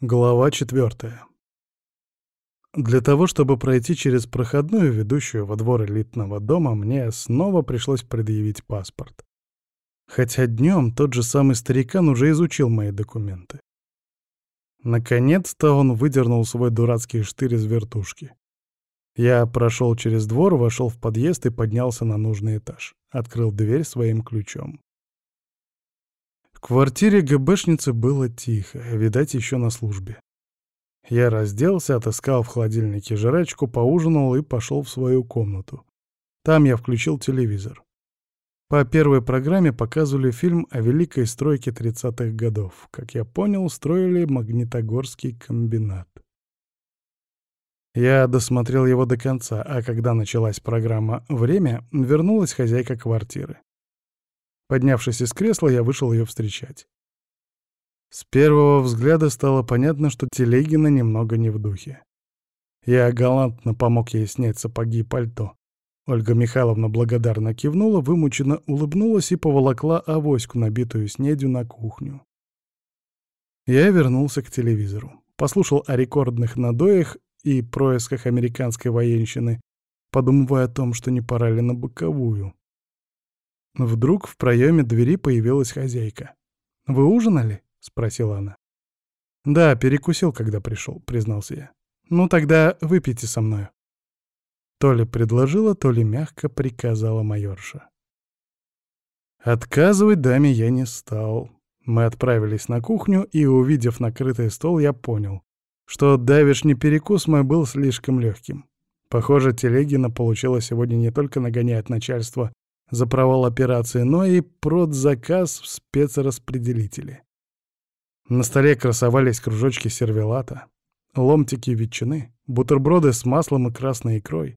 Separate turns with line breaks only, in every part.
Глава четвертая. Для того, чтобы пройти через проходную, ведущую во двор элитного дома, мне снова пришлось предъявить паспорт. Хотя днем тот же самый старикан уже изучил мои документы. Наконец-то он выдернул свой дурацкий штырь из вертушки. Я прошел через двор, вошел в подъезд и поднялся на нужный этаж. Открыл дверь своим ключом. В квартире ГБшницы было тихо, видать, еще на службе. Я разделся, отыскал в холодильнике жрачку, поужинал и пошел в свою комнату. Там я включил телевизор. По первой программе показывали фильм о великой стройке 30-х годов. Как я понял, строили Магнитогорский комбинат. Я досмотрел его до конца, а когда началась программа «Время», вернулась хозяйка квартиры. Поднявшись из кресла, я вышел ее встречать. С первого взгляда стало понятно, что Телегина немного не в духе. Я галантно помог ей снять сапоги и пальто. Ольга Михайловна благодарно кивнула, вымученно улыбнулась и поволокла авоську, набитую снедью, на кухню. Я вернулся к телевизору. Послушал о рекордных надоях и происках американской военщины, подумывая о том, что не пора ли на боковую. Вдруг в проеме двери появилась хозяйка. «Вы ужинали?» — спросила она. «Да, перекусил, когда пришел», — признался я. «Ну тогда выпейте со мною». То ли предложила, то ли мягко приказала майорша. Отказывать даме я не стал. Мы отправились на кухню, и, увидев накрытый стол, я понял, что давишний перекус мой был слишком легким. Похоже, Телегина получила сегодня не только нагонять начальство за провал операции, но и продзаказ в спецраспределителе. На столе красовались кружочки сервелата, ломтики ветчины, бутерброды с маслом и красной икрой,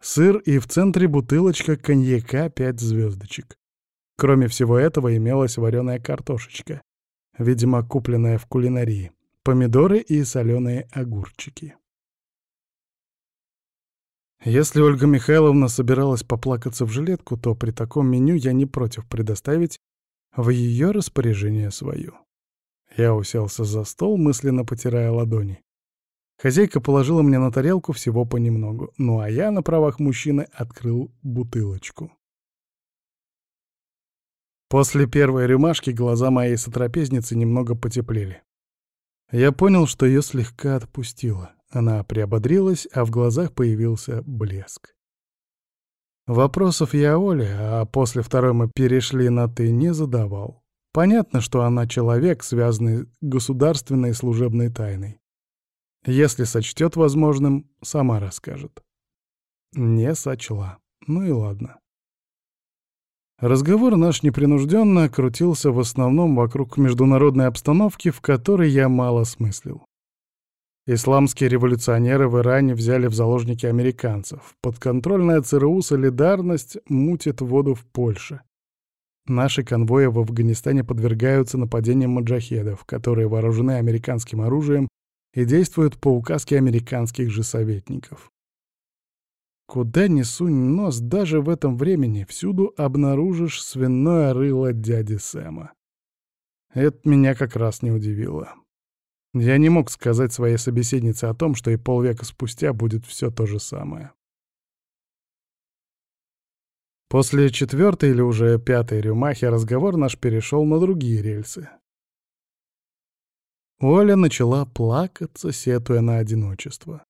сыр и в центре бутылочка коньяка «Пять звездочек». Кроме всего этого имелась вареная картошечка, видимо, купленная в кулинарии, помидоры и соленые огурчики. Если Ольга Михайловна собиралась поплакаться в жилетку, то при таком меню я не против предоставить в ее распоряжение свою. Я уселся за стол, мысленно потирая ладони. Хозяйка положила мне на тарелку всего понемногу, ну а я на правах мужчины открыл бутылочку. После первой рюмашки глаза моей сотрапезницы немного потеплели. Я понял, что ее слегка отпустило. Она приободрилась, а в глазах появился блеск. Вопросов я Оле, а после второй мы перешли на «ты» не задавал. Понятно, что она человек, связанный государственной служебной тайной. Если сочтет возможным, сама расскажет. Не сочла. Ну и ладно. Разговор наш непринужденно крутился в основном вокруг международной обстановки, в которой я мало смыслил. Исламские революционеры в Иране взяли в заложники американцев. Подконтрольная ЦРУ «Солидарность» мутит воду в Польше. Наши конвои в Афганистане подвергаются нападениям маджахедов, которые вооружены американским оружием и действуют по указке американских же советников. Куда ни сунь нос, даже в этом времени всюду обнаружишь свиное рыло дяди Сэма. Это меня как раз не удивило. Я не мог сказать своей собеседнице о том, что и полвека спустя будет все то же самое. После четвертой или уже пятой рюмахи разговор наш перешел на другие рельсы. Оля начала плакаться, сетуя на одиночество.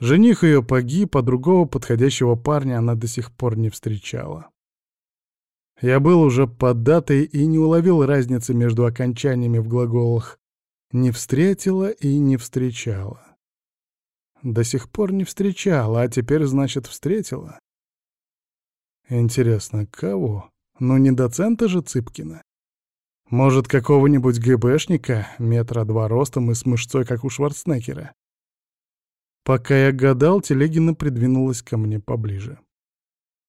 Жених ее погиб, а другого подходящего парня она до сих пор не встречала. Я был уже под датой и не уловил разницы между окончаниями в глаголах не встретила и не встречала. До сих пор не встречала, а теперь, значит, встретила. Интересно, кого? Ну, не доцента же Цыпкина. Может, какого-нибудь ГБшника, метра два ростом и с мышцой, как у Шварценеггера. Пока я гадал, Телегина придвинулась ко мне поближе.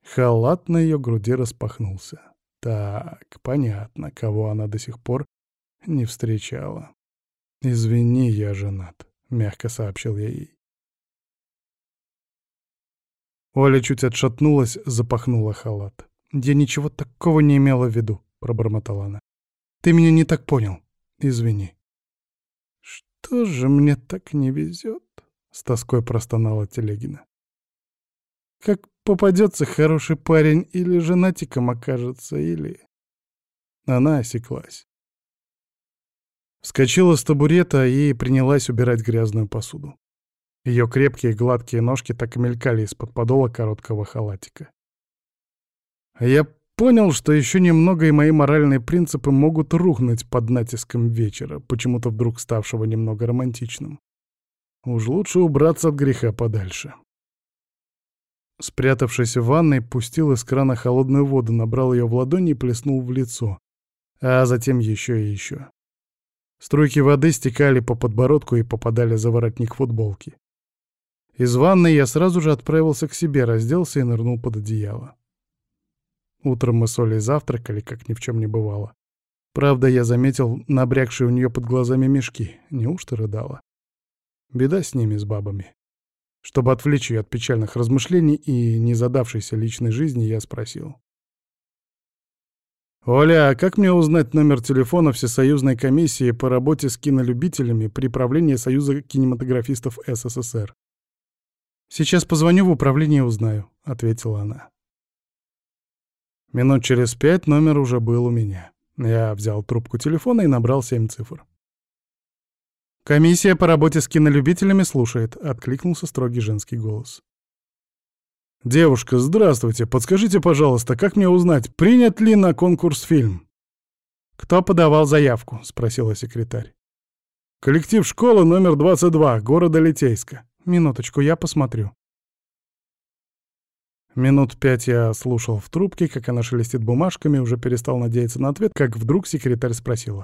Халат на ее груди распахнулся. Так, понятно, кого она до сих пор не встречала. «Извини, я женат», — мягко сообщил я ей. Оля чуть отшатнулась, запахнула халат. «Я ничего такого не имела в виду», — пробормотала она. «Ты меня не так понял. Извини». Что же мне так не везет? С тоской простонала Телегина. Как попадется хороший парень, или женатиком окажется, или... Она осеклась. Вскочила с табурета и принялась убирать грязную посуду. Ее крепкие гладкие ножки так и мелькали из-под подола короткого халатика. Я понял, что еще немного и мои моральные принципы могут рухнуть под натиском вечера, почему-то вдруг ставшего немного романтичным. Уж лучше убраться от греха подальше. Спрятавшись в ванной, пустил из крана холодную воду, набрал ее в ладони и плеснул в лицо, а затем еще и еще. Струйки воды стекали по подбородку и попадали за воротник футболки. Из ванной я сразу же отправился к себе, разделся и нырнул под одеяло. Утром мы с Олей завтракали, как ни в чем не бывало. Правда, я заметил набрякшие у нее под глазами мешки. Неужто рыдала? Беда с ними, с бабами. Чтобы отвлечь ее от печальных размышлений и не задавшейся личной жизни, я спросил. «Оля, а как мне узнать номер телефона Всесоюзной комиссии по работе с кинолюбителями при правлении Союза кинематографистов СССР?» «Сейчас позвоню в управление и узнаю», — ответила она. Минут через пять номер уже был у меня. Я взял трубку телефона и набрал семь цифр. «Комиссия по работе с кинолюбителями слушает», — откликнулся строгий женский голос. «Девушка, здравствуйте. Подскажите, пожалуйста, как мне узнать, принят ли на конкурс фильм?» «Кто подавал заявку?» — спросила секретарь. «Коллектив школы номер 22, города Литейска. Минуточку, я посмотрю». Минут пять я слушал в трубке, как она шелестит бумажками, уже перестал надеяться на ответ, как вдруг секретарь спросила.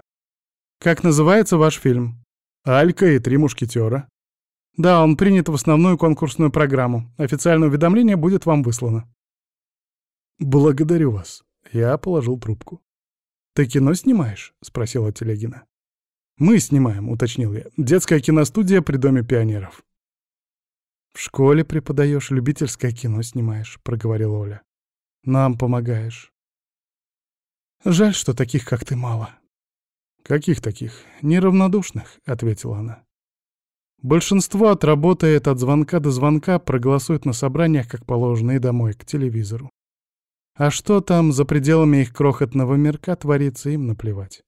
«Как называется ваш фильм?» «Алька и три мушкетера». Да, он принят в основную конкурсную программу. Официальное уведомление будет вам выслано. Благодарю вас. Я положил трубку. Ты кино снимаешь? Спросила Телегина. Мы снимаем, уточнил я. Детская киностудия при Доме пионеров. В школе преподаешь, любительское кино снимаешь, проговорила Оля. Нам помогаешь. Жаль, что таких, как ты, мало. Каких таких? Неравнодушных, ответила она. Большинство отработает от звонка до звонка, проголосует на собраниях, как положено, и домой, к телевизору. А что там за пределами их крохотного мирка творится, им наплевать.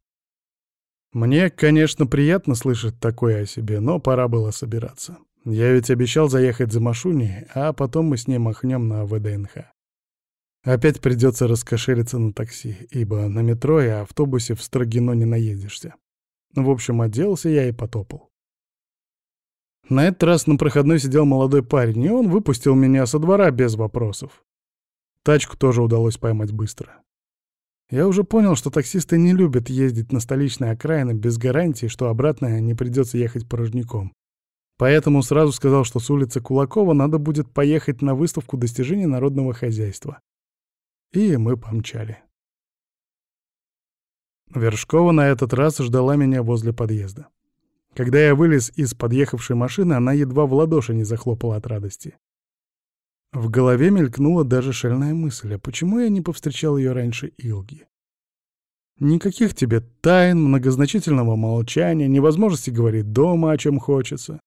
Мне, конечно, приятно слышать такое о себе, но пора было собираться. Я ведь обещал заехать за Машуней, а потом мы с ней махнем на ВДНХ. Опять придется раскошелиться на такси, ибо на метро и автобусе в Строгино не наедешься. В общем, оделся я и потопал. На этот раз на проходной сидел молодой парень, и он выпустил меня со двора без вопросов. Тачку тоже удалось поймать быстро. Я уже понял, что таксисты не любят ездить на столичные окраины без гарантии, что обратно не придется ехать порожняком. Поэтому сразу сказал, что с улицы Кулакова надо будет поехать на выставку достижений народного хозяйства. И мы помчали. Вершкова на этот раз ждала меня возле подъезда. Когда я вылез из подъехавшей машины, она едва в ладоши не захлопала от радости. В голове мелькнула даже шальная мысль, а почему я не повстречал ее раньше Илги? Никаких тебе тайн, многозначительного молчания, невозможности говорить дома, о чем хочется.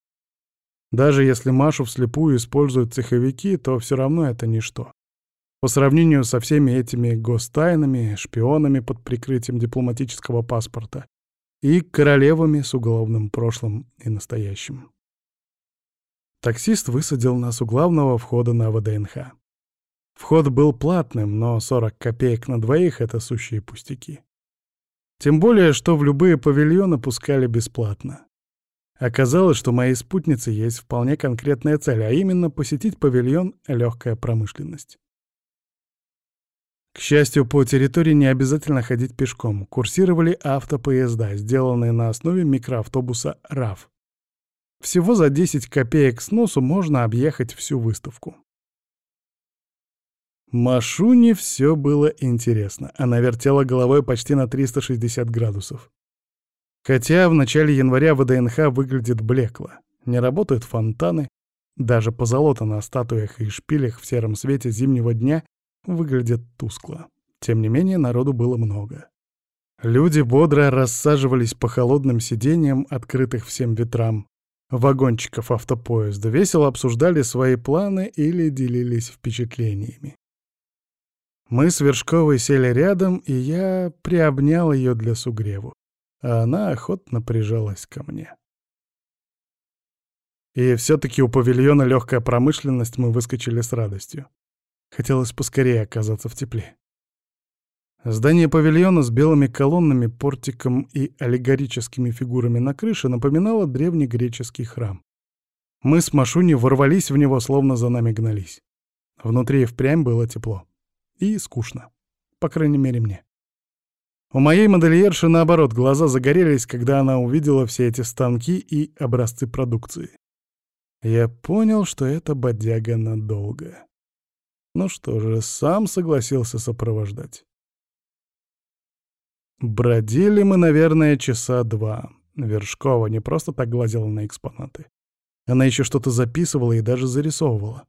Даже если Машу вслепую используют цеховики, то все равно это ничто. По сравнению со всеми этими гостайнами, шпионами под прикрытием дипломатического паспорта, и королевами с уголовным прошлым и настоящим. Таксист высадил нас у главного входа на ВДНХ. Вход был платным, но 40 копеек на двоих — это сущие пустяки. Тем более, что в любые павильоны пускали бесплатно. Оказалось, что моей спутнице есть вполне конкретная цель, а именно посетить павильон «Легкая промышленность». К счастью, по территории не обязательно ходить пешком. Курсировали автопоезда, сделанные на основе микроавтобуса РАВ. Всего за 10 копеек с носу можно объехать всю выставку. Машуне все было интересно. Она вертела головой почти на 360 градусов. Хотя в начале января ВДНХ выглядит блекло. Не работают фонтаны. Даже позолота на статуях и шпилях в сером свете зимнего дня выглядит тускло. Тем не менее, народу было много. Люди бодро рассаживались по холодным сиденьям, открытых всем ветрам, вагончиков автопоезда, весело обсуждали свои планы или делились впечатлениями. Мы с Вершковой сели рядом, и я приобнял ее для сугреву, а она охотно прижалась ко мне. И все-таки у павильона легкая промышленность мы выскочили с радостью. Хотелось поскорее оказаться в тепле. Здание павильона с белыми колоннами, портиком и аллегорическими фигурами на крыше напоминало древнегреческий храм. Мы с Машуни ворвались в него, словно за нами гнались. Внутри впрямь было тепло. И скучно. По крайней мере, мне. У моей модельерши, наоборот, глаза загорелись, когда она увидела все эти станки и образцы продукции. Я понял, что это бодяга надолго. Ну что же, сам согласился сопровождать. Бродили мы, наверное, часа два. Вершкова не просто так глазела на экспонаты. Она еще что-то записывала и даже зарисовывала.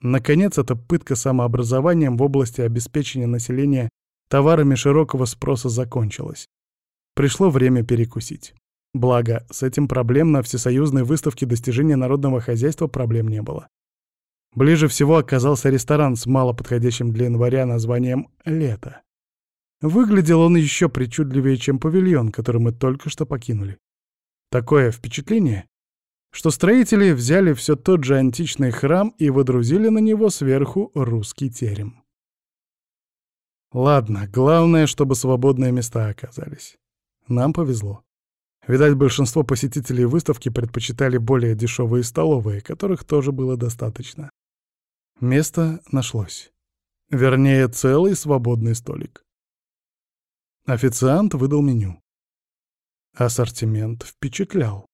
Наконец, эта пытка самообразованием в области обеспечения населения товарами широкого спроса закончилась. Пришло время перекусить. Благо, с этим проблем на всесоюзной выставке достижения народного хозяйства проблем не было. Ближе всего оказался ресторан с малоподходящим для января названием «Лето». Выглядел он еще причудливее, чем павильон, который мы только что покинули. Такое впечатление, что строители взяли все тот же античный храм и водрузили на него сверху русский терем. Ладно, главное, чтобы свободные места оказались. Нам повезло. Видать, большинство посетителей выставки предпочитали более дешевые столовые, которых тоже было достаточно. Место нашлось. Вернее, целый свободный столик. Официант выдал меню. Ассортимент впечатлял.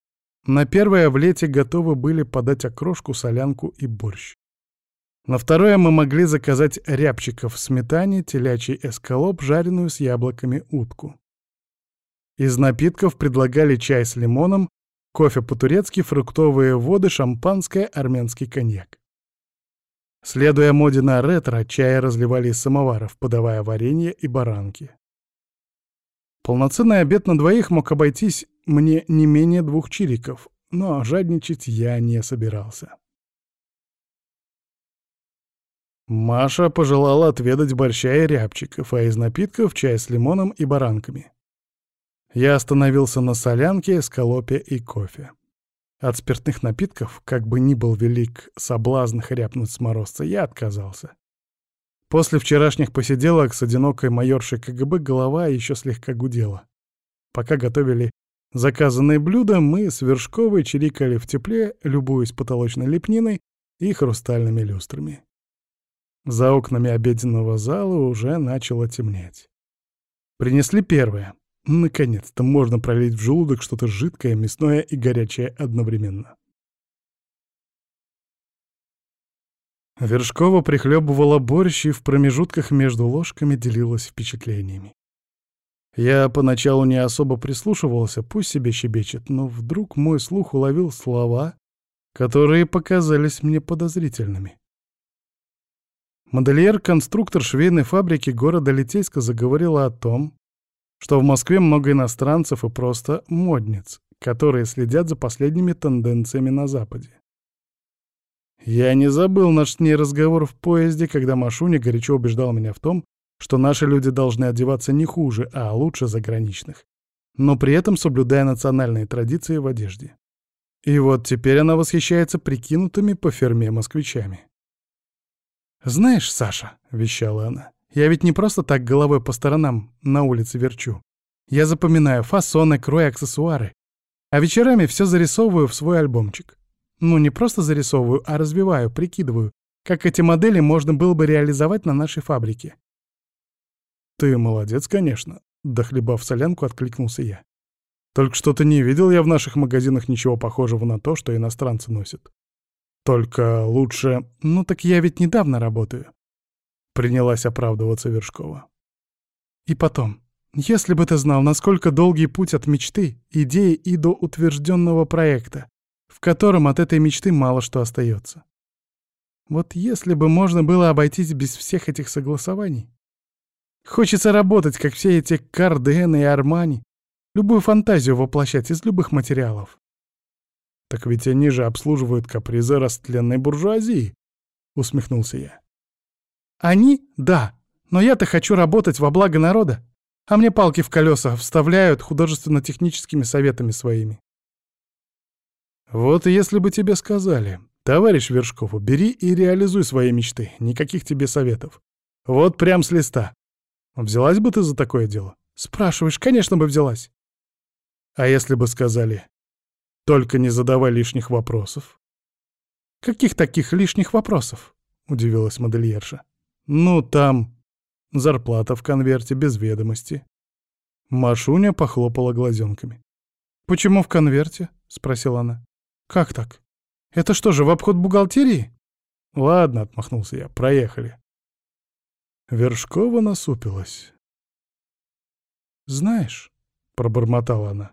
На первое в лете готовы были подать окрошку, солянку и борщ. На второе мы могли заказать рябчиков в сметане, телячий эскалоп, жареную с яблоками утку. Из напитков предлагали чай с лимоном, кофе по-турецки, фруктовые воды, шампанское, армянский коньяк. Следуя моде на ретро, чай разливали из самоваров, подавая варенье и баранки. Полноценный обед на двоих мог обойтись мне не менее двух чириков, но жадничать я не собирался. Маша пожелала отведать борща и рябчиков, а из напитков — чай с лимоном и баранками. Я остановился на солянке, скалопе и кофе. От спиртных напитков, как бы ни был велик соблазн хряпнуть с морозца, я отказался. После вчерашних посиделок с одинокой майоршей КГБ голова еще слегка гудела. Пока готовили заказанные блюда, мы с Вершковой чирикали в тепле, любуясь потолочной лепниной и хрустальными люстрами. За окнами обеденного зала уже начало темнеть. Принесли первое. Наконец-то можно пролить в желудок что-то жидкое, мясное и горячее одновременно. Вершкова прихлебывала борщ и в промежутках между ложками делилась впечатлениями. Я поначалу не особо прислушивался, пусть себе щебечет, но вдруг мой слух уловил слова, которые показались мне подозрительными. Модельер-конструктор швейной фабрики города Литейска заговорила о том, что в Москве много иностранцев и просто модниц, которые следят за последними тенденциями на Западе. Я не забыл наш с ней разговор в поезде, когда Машуня горячо убеждал меня в том, что наши люди должны одеваться не хуже, а лучше заграничных, но при этом соблюдая национальные традиции в одежде. И вот теперь она восхищается прикинутыми по ферме москвичами. «Знаешь, Саша», — вещала она, — «я ведь не просто так головой по сторонам на улице верчу. Я запоминаю фасоны, крой, аксессуары. А вечерами все зарисовываю в свой альбомчик. Ну, не просто зарисовываю, а разбиваю, прикидываю, как эти модели можно было бы реализовать на нашей фабрике. «Ты молодец, конечно», — дохлебав солянку, откликнулся я. «Только что-то не видел я в наших магазинах ничего похожего на то, что иностранцы носят. Только лучше... Ну так я ведь недавно работаю», — принялась оправдываться Вершкова. «И потом, если бы ты знал, насколько долгий путь от мечты, идеи и до утвержденного проекта, в котором от этой мечты мало что остается. Вот если бы можно было обойтись без всех этих согласований. Хочется работать, как все эти Кардены и Армани. Любую фантазию воплощать из любых материалов. Так ведь они же обслуживают капризы растленной буржуазии, усмехнулся я. Они? Да. Но я-то хочу работать во благо народа. А мне палки в колеса вставляют художественно-техническими советами своими. Вот если бы тебе сказали, товарищ Вершков, бери и реализуй свои мечты, никаких тебе советов. Вот прям с листа. Взялась бы ты за такое дело? Спрашиваешь, конечно бы взялась. А если бы сказали, только не задавай лишних вопросов? Каких таких лишних вопросов? Удивилась модельерша. Ну, там зарплата в конверте без ведомости. Машуня похлопала глазенками. «Почему в конверте?» — спросила она. «Как так? Это что же, в обход бухгалтерии?» «Ладно», — отмахнулся я, — «проехали». Вершкова насупилась. «Знаешь», — пробормотала она,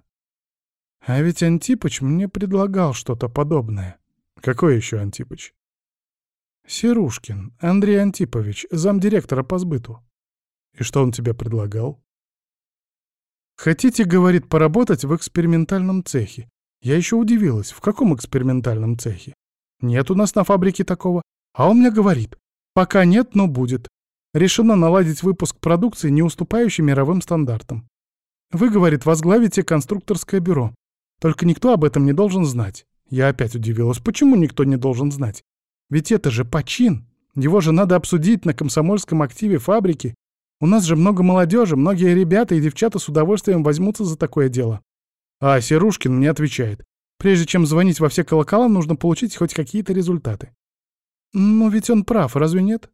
— «а ведь Антипыч мне предлагал что-то подобное». «Какой еще Антипыч?» «Серушкин, Андрей Антипович, замдиректора по сбыту». «И что он тебе предлагал?» «Хотите, — говорит, — поработать в экспериментальном цехе. Я еще удивилась, в каком экспериментальном цехе? Нет у нас на фабрике такого. А он мне говорит, пока нет, но будет. Решено наладить выпуск продукции, не уступающей мировым стандартам. Вы, говорит, возглавите конструкторское бюро. Только никто об этом не должен знать. Я опять удивилась, почему никто не должен знать? Ведь это же почин. Его же надо обсудить на комсомольском активе фабрики. У нас же много молодежи, многие ребята и девчата с удовольствием возьмутся за такое дело. А Серушкин мне отвечает. Прежде чем звонить во все колокола, нужно получить хоть какие-то результаты. Ну ведь он прав, разве нет?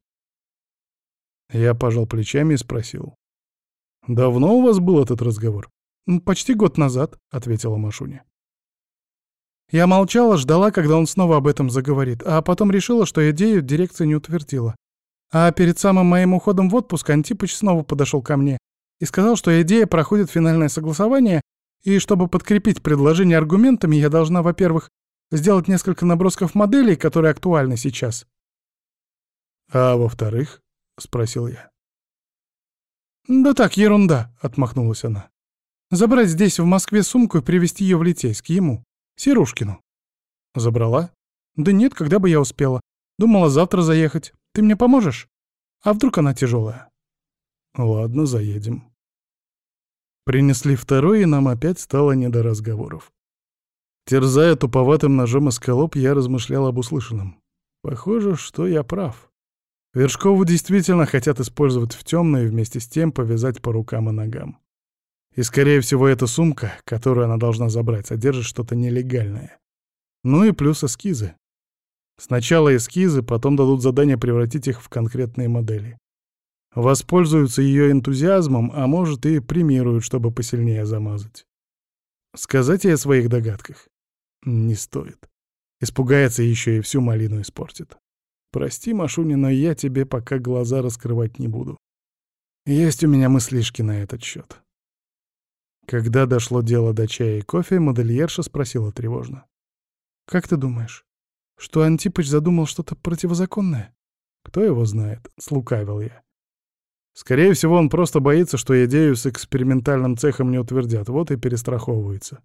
Я пожал плечами и спросил. «Давно у вас был этот разговор?» «Почти год назад», — ответила Машуня. Я молчала, ждала, когда он снова об этом заговорит, а потом решила, что идею дирекция не утвердила. А перед самым моим уходом в отпуск Антипыч снова подошел ко мне и сказал, что идея проходит финальное согласование, и чтобы подкрепить предложение аргументами, я должна, во-первых, сделать несколько набросков моделей, которые актуальны сейчас. А во-вторых, — спросил я. «Да так, ерунда», — отмахнулась она. «Забрать здесь, в Москве, сумку и привезти ее в Литейск, ему, Серушкину». «Забрала?» «Да нет, когда бы я успела. Думала завтра заехать. Ты мне поможешь? А вдруг она тяжелая?» «Ладно, заедем». Принесли второй, и нам опять стало не до разговоров. Терзая туповатым ножом эскалоп, я размышлял об услышанном. Похоже, что я прав. Вершкову действительно хотят использовать в темное и вместе с тем повязать по рукам и ногам. И, скорее всего, эта сумка, которую она должна забрать, содержит что-то нелегальное. Ну и плюс эскизы. Сначала эскизы, потом дадут задание превратить их в конкретные модели. Воспользуются ее энтузиазмом, а может и премируют, чтобы посильнее замазать. Сказать ей о своих догадках? Не стоит. Испугается еще и всю малину испортит. Прости, Машуня, но я тебе пока глаза раскрывать не буду. Есть у меня мыслишки на этот счет. Когда дошло дело до чая и кофе, модельерша спросила тревожно. «Как ты думаешь, что Антипыч задумал что-то противозаконное?» «Кто его знает?» — слукавил я. Скорее всего, он просто боится, что идею с экспериментальным цехом не утвердят, вот и перестраховывается.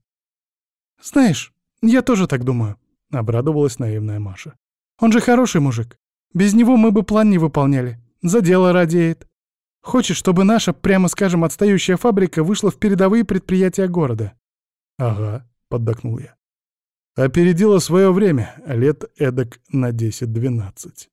«Знаешь, я тоже так думаю», — обрадовалась наивная Маша. «Он же хороший мужик. Без него мы бы план не выполняли. За дело радеет. Хочет, чтобы наша, прямо скажем, отстающая фабрика вышла в передовые предприятия города». «Ага», — поддакнул я. «Опередила свое время, лет эдак на 10-12».